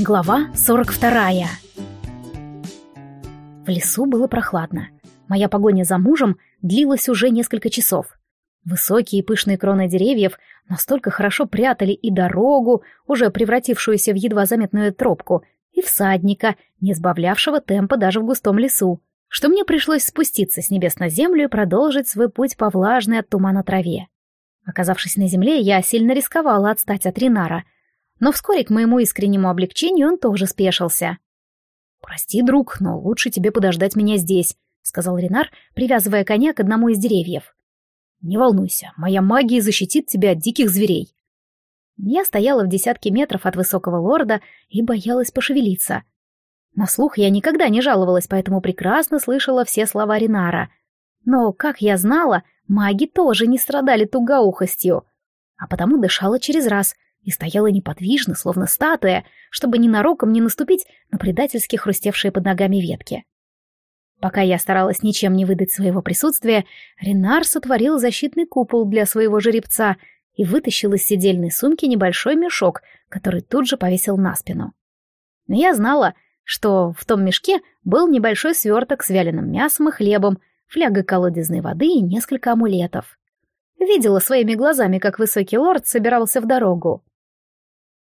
Глава 42 В лесу было прохладно. Моя погоня за мужем длилась уже несколько часов. Высокие и пышные кроны деревьев настолько хорошо прятали и дорогу, уже превратившуюся в едва заметную тропку, и всадника, не сбавлявшего темпа даже в густом лесу, что мне пришлось спуститься с небес на землю и продолжить свой путь по влажной от тумана траве. Оказавшись на земле, я сильно рисковала отстать от Ринара — но вскоре к моему искреннему облегчению он тоже спешился. «Прости, друг, но лучше тебе подождать меня здесь», — сказал Ренар, привязывая коня к одному из деревьев. «Не волнуйся, моя магия защитит тебя от диких зверей». Я стояла в десятке метров от высокого лорда и боялась пошевелиться. На слух я никогда не жаловалась, поэтому прекрасно слышала все слова Ренара. Но, как я знала, маги тоже не страдали тугоухостью, а потому дышала через раз, и стояла неподвижно, словно статуя, чтобы ненароком не наступить на предательски хрустевшие под ногами ветки. Пока я старалась ничем не выдать своего присутствия, Ренар сотворил защитный купол для своего жеребца и вытащил из сидельной сумки небольшой мешок, который тут же повесил на спину. Но я знала, что в том мешке был небольшой сверток с вяленым мясом и хлебом, фляга колодезной воды и несколько амулетов. Видела своими глазами, как высокий лорд собирался в дорогу.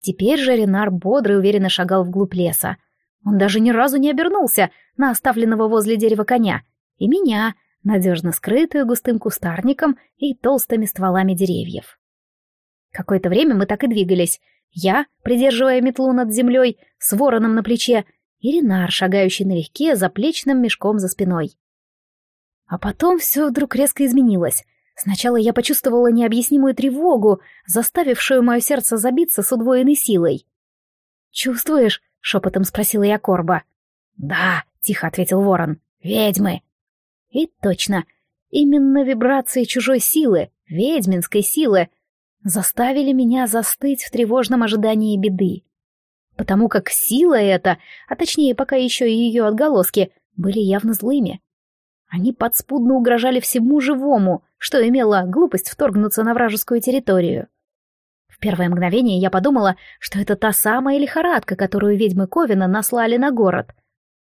Теперь же Ренар бодро и уверенно шагал вглубь леса. Он даже ни разу не обернулся на оставленного возле дерева коня и меня, надежно скрытую густым кустарником и толстыми стволами деревьев. Какое-то время мы так и двигались. Я, придерживая метлу над землей, с вороном на плече, и Ренар, шагающий налегке, за плечным мешком за спиной. А потом все вдруг резко изменилось. Сначала я почувствовала необъяснимую тревогу, заставившую мое сердце забиться с удвоенной силой. «Чувствуешь?» — шепотом спросила я Корба. «Да», — тихо ответил ворон, — «ведьмы». И точно, именно вибрации чужой силы, ведьминской силы, заставили меня застыть в тревожном ожидании беды. Потому как сила эта, а точнее пока еще и ее отголоски, были явно злыми. Они подспудно угрожали всему живому, что имело глупость вторгнуться на вражескую территорию. В первое мгновение я подумала, что это та самая лихорадка, которую ведьмы Ковина наслали на город.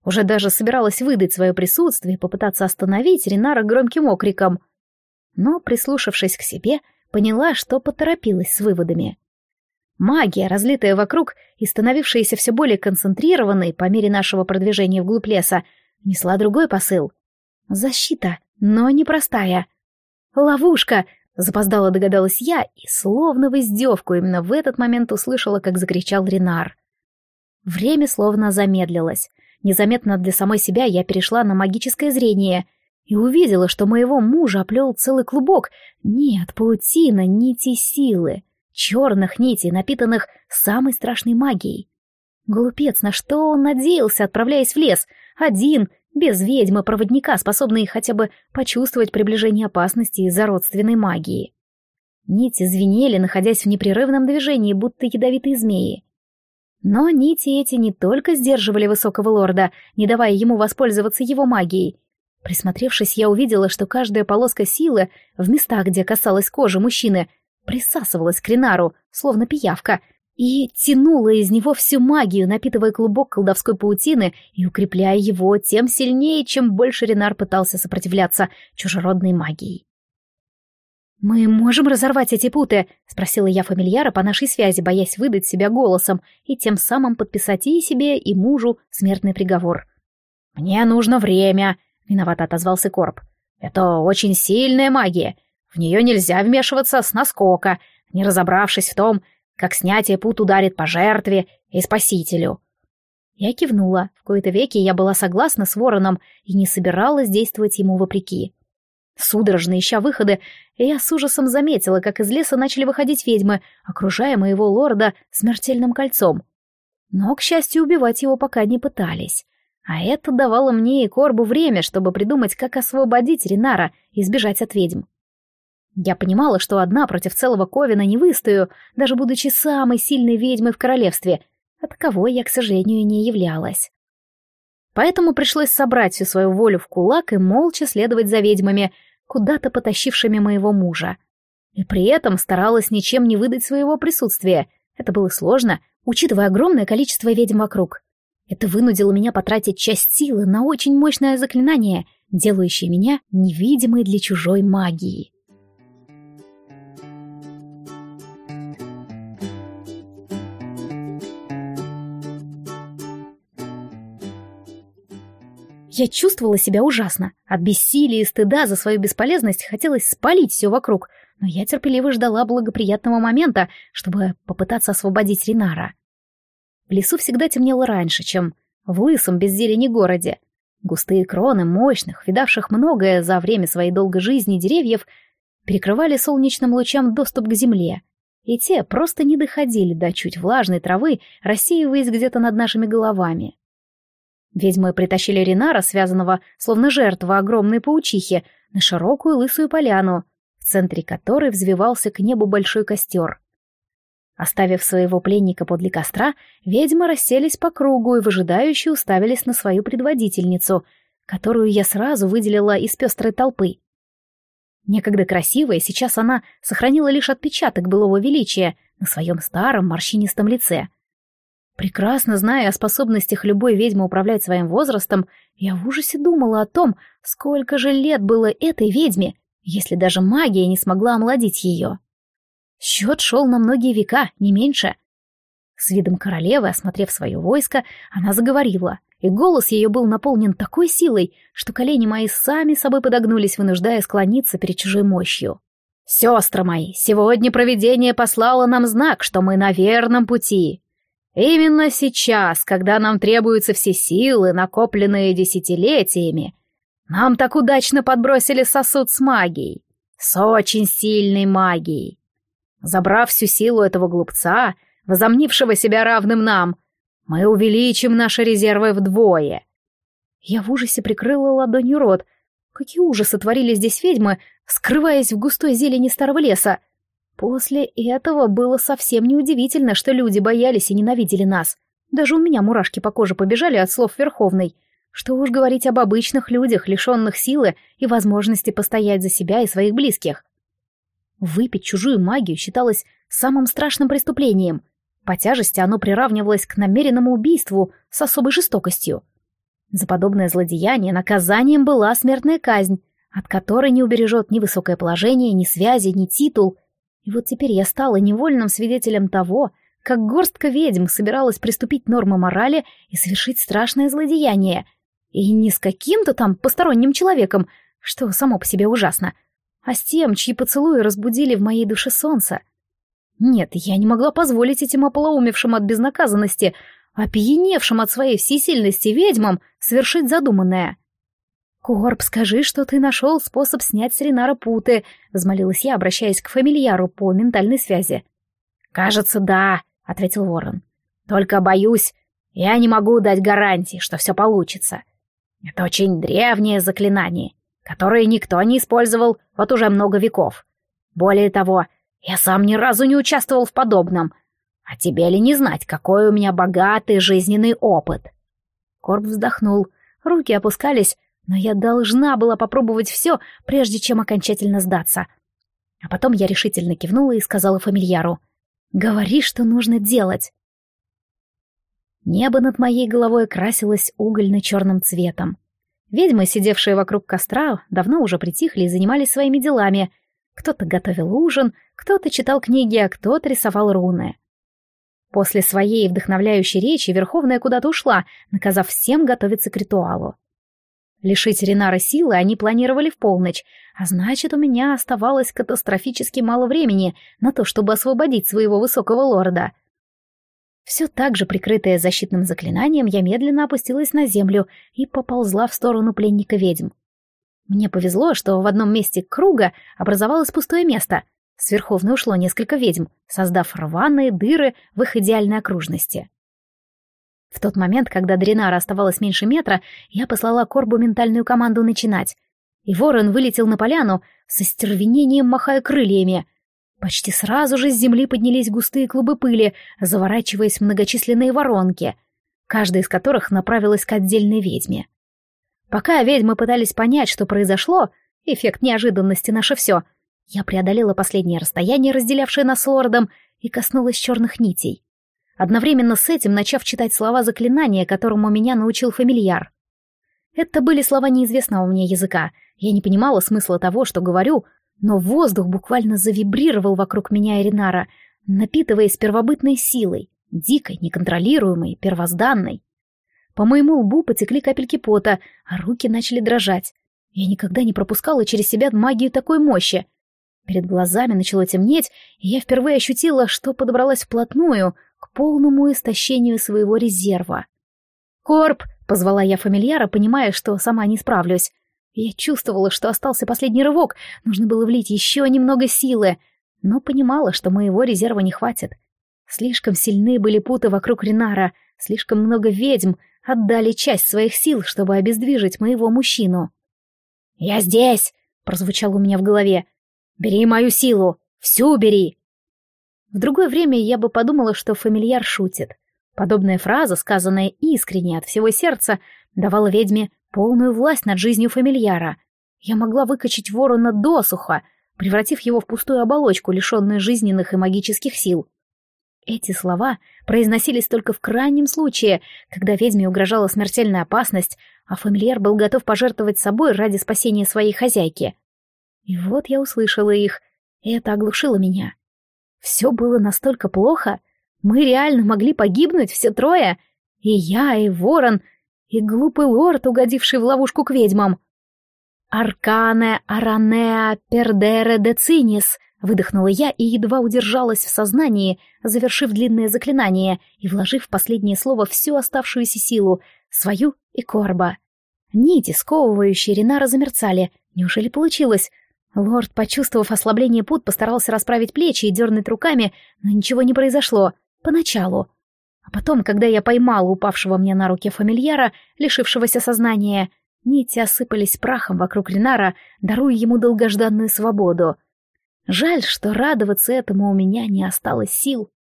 Уже даже собиралась выдать свое присутствие и попытаться остановить Ренара громким окриком. Но, прислушавшись к себе, поняла, что поторопилась с выводами. Магия, разлитая вокруг и становившаяся все более концентрированной по мере нашего продвижения вглубь леса, несла другой посыл — Защита, но непростая. Ловушка, запоздало догадалась я, и словно в издевку именно в этот момент услышала, как закричал Ренар. Время словно замедлилось. Незаметно для самой себя я перешла на магическое зрение и увидела, что моего мужа оплел целый клубок. Нет, паутина, нити силы, черных нитей, напитанных самой страшной магией. Глупец, на что он надеялся, отправляясь в лес? Один, без ведьмы-проводника, способной хотя бы почувствовать приближение опасности из-за родственной магии. Нити звенели, находясь в непрерывном движении, будто ядовитые змеи. Но нити эти не только сдерживали высокого лорда, не давая ему воспользоваться его магией. Присмотревшись, я увидела, что каждая полоска силы в местах, где касалась кожи мужчины, присасывалась к Ренару, словно пиявка, и тянула из него всю магию, напитывая клубок колдовской паутины и укрепляя его тем сильнее, чем больше Ренар пытался сопротивляться чужеродной магии. «Мы можем разорвать эти путы?» — спросила я фамильяра по нашей связи, боясь выдать себя голосом и тем самым подписать и себе, и мужу смертный приговор. «Мне нужно время», — виновато отозвался Корп. «Это очень сильная магия. В нее нельзя вмешиваться с наскока, не разобравшись в том, как снятие пут ударит по жертве и спасителю. Я кивнула. В кои-то веки я была согласна с вороном и не собиралась действовать ему вопреки. Судорожно ища выходы, я с ужасом заметила, как из леса начали выходить ведьмы, окружая моего лорда смертельным кольцом. Но, к счастью, убивать его пока не пытались. А это давало мне и Корбу время, чтобы придумать, как освободить Ринара и сбежать от ведьм. Я понимала, что одна против целого Ковина не выстою, даже будучи самой сильной ведьмой в королевстве, а таковой я, к сожалению, не являлась. Поэтому пришлось собрать всю свою волю в кулак и молча следовать за ведьмами, куда-то потащившими моего мужа. И при этом старалась ничем не выдать своего присутствия. Это было сложно, учитывая огромное количество ведьм вокруг. Это вынудило меня потратить часть силы на очень мощное заклинание, делающее меня невидимой для чужой магии. Я чувствовала себя ужасно. От бессилия и стыда за свою бесполезность хотелось спалить все вокруг, но я терпеливо ждала благоприятного момента, чтобы попытаться освободить Ринара. В лесу всегда темнело раньше, чем в лысом без зелени городе. Густые кроны мощных, видавших многое за время своей долгой жизни деревьев, перекрывали солнечным лучам доступ к земле, и те просто не доходили до чуть влажной травы, рассеиваясь где-то над нашими головами. Ведьмы притащили Ринара, связанного, словно жертва огромной паучихи, на широкую лысую поляну, в центре которой взвивался к небу большой костер. Оставив своего пленника подле костра, ведьмы расселись по кругу и выжидающе уставились на свою предводительницу, которую я сразу выделила из пестрой толпы. Некогда красивая, сейчас она сохранила лишь отпечаток былого величия на своем старом морщинистом лице — Прекрасно зная о способностях любой ведьмы управлять своим возрастом, я в ужасе думала о том, сколько же лет было этой ведьме, если даже магия не смогла омладить ее. Счет шел на многие века, не меньше. С видом королевы, осмотрев свое войско, она заговорила, и голос ее был наполнен такой силой, что колени мои сами собой подогнулись, вынуждая склониться перед чужой мощью. «Сестры мои, сегодня провидение послало нам знак, что мы на верном пути. Именно сейчас, когда нам требуются все силы, накопленные десятилетиями, нам так удачно подбросили сосуд с магией, с очень сильной магией. Забрав всю силу этого глупца, возомнившего себя равным нам, мы увеличим наши резервы вдвое. Я в ужасе прикрыла ладонью рот. Какие ужасы творили здесь ведьмы, скрываясь в густой зелени старого леса. После этого было совсем неудивительно, что люди боялись и ненавидели нас. Даже у меня мурашки по коже побежали от слов Верховной. Что уж говорить об обычных людях, лишенных силы и возможности постоять за себя и своих близких. Выпить чужую магию считалось самым страшным преступлением. По тяжести оно приравнивалось к намеренному убийству с особой жестокостью. За подобное злодеяние наказанием была смертная казнь, от которой не убережет ни высокое положение, ни связи, ни титул — и вот теперь я стала невольным свидетелем того, как горстка ведьм собиралась приступить нормы морали и совершить страшное злодеяние. И не с каким-то там посторонним человеком, что само по себе ужасно, а с тем, чьи поцелуи разбудили в моей душе солнце. Нет, я не могла позволить этим ополоумевшим от безнаказанности, опьяневшим от своей всесильности ведьмам совершить задуманное. «Корп, скажи, что ты нашел способ снять с Ренара путы», — взмолилась я, обращаясь к фамильяру по ментальной связи. «Кажется, да», — ответил Ворон. «Только боюсь, я не могу дать гарантии, что все получится. Это очень древнее заклинание, которое никто не использовал вот уже много веков. Более того, я сам ни разу не участвовал в подобном. А тебе ли не знать, какой у меня богатый жизненный опыт?» Корп вздохнул, руки опускались, но я должна была попробовать все, прежде чем окончательно сдаться. А потом я решительно кивнула и сказала фамильяру. «Говори, что нужно делать». Небо над моей головой красилось угольно-черным цветом. Ведьмы, сидевшие вокруг костра, давно уже притихли и занимались своими делами. Кто-то готовил ужин, кто-то читал книги, а кто-то рисовал руны. После своей вдохновляющей речи Верховная куда-то ушла, наказав всем готовиться к ритуалу. Лишить Ренара силы они планировали в полночь, а значит, у меня оставалось катастрофически мало времени на то, чтобы освободить своего высокого лорда. Все так же, прикрытая защитным заклинанием, я медленно опустилась на землю и поползла в сторону пленника ведьм. Мне повезло, что в одном месте круга образовалось пустое место. С Верховной ушло несколько ведьм, создав рваные дыры в их идеальной окружности. В тот момент, когда до Ринара оставалось меньше метра, я послала Корбу ментальную команду начинать. И ворон вылетел на поляну, со стервенением махая крыльями. Почти сразу же с земли поднялись густые клубы пыли, заворачиваясь в многочисленные воронки, каждая из которых направилась к отдельной ведьме. Пока ведьмы пытались понять, что произошло, эффект неожиданности наше все, я преодолела последнее расстояние, разделявшее нас с лордом, и коснулась черных нитей. Одновременно с этим начав читать слова заклинания, которому меня научил фамильяр. Это были слова неизвестного мне языка. Я не понимала смысла того, что говорю, но воздух буквально завибрировал вокруг меня и Ринара, напитываясь первобытной силой, дикой, неконтролируемой, первозданной. По моему лбу потекли капельки пота, а руки начали дрожать. Я никогда не пропускала через себя магию такой мощи. Перед глазами начало темнеть, и я впервые ощутила, что подобралась вплотную к полному истощению своего резерва. «Корп!» — позвала я фамильяра, понимая, что сама не справлюсь. Я чувствовала, что остался последний рывок, нужно было влить еще немного силы, но понимала, что моего резерва не хватит. Слишком сильны были путы вокруг Ринара, слишком много ведьм отдали часть своих сил, чтобы обездвижить моего мужчину. «Я здесь!» — прозвучало у меня в голове. «Бери мою силу! Всю бери!» В другое время я бы подумала, что фамильяр шутит. Подобная фраза, сказанная искренне от всего сердца, давала ведьме полную власть над жизнью фамильяра. Я могла выкачать ворона досуха, превратив его в пустую оболочку, лишенную жизненных и магических сил. Эти слова произносились только в крайнем случае, когда ведьме угрожала смертельная опасность, а фамильяр был готов пожертвовать собой ради спасения своей хозяйки. И вот я услышала их, и это оглушило меня. Все было настолько плохо, мы реально могли погибнуть все трое, и я, и ворон, и глупый лорд, угодивший в ловушку к ведьмам. «Аркане аранеа пердере децинис», — выдохнула я и едва удержалась в сознании, завершив длинное заклинание и вложив в последнее слово всю оставшуюся силу, свою и Корба. Нити, сковывающие Ренара, замерцали. Неужели получилось? Лорд, почувствовав ослабление пут, постарался расправить плечи и дернуть руками, но ничего не произошло. Поначалу. А потом, когда я поймала упавшего мне на руки фамильяра, лишившегося сознания, нити осыпались прахом вокруг Ренара, даруя ему долгожданную свободу. Жаль, что радоваться этому у меня не осталось сил.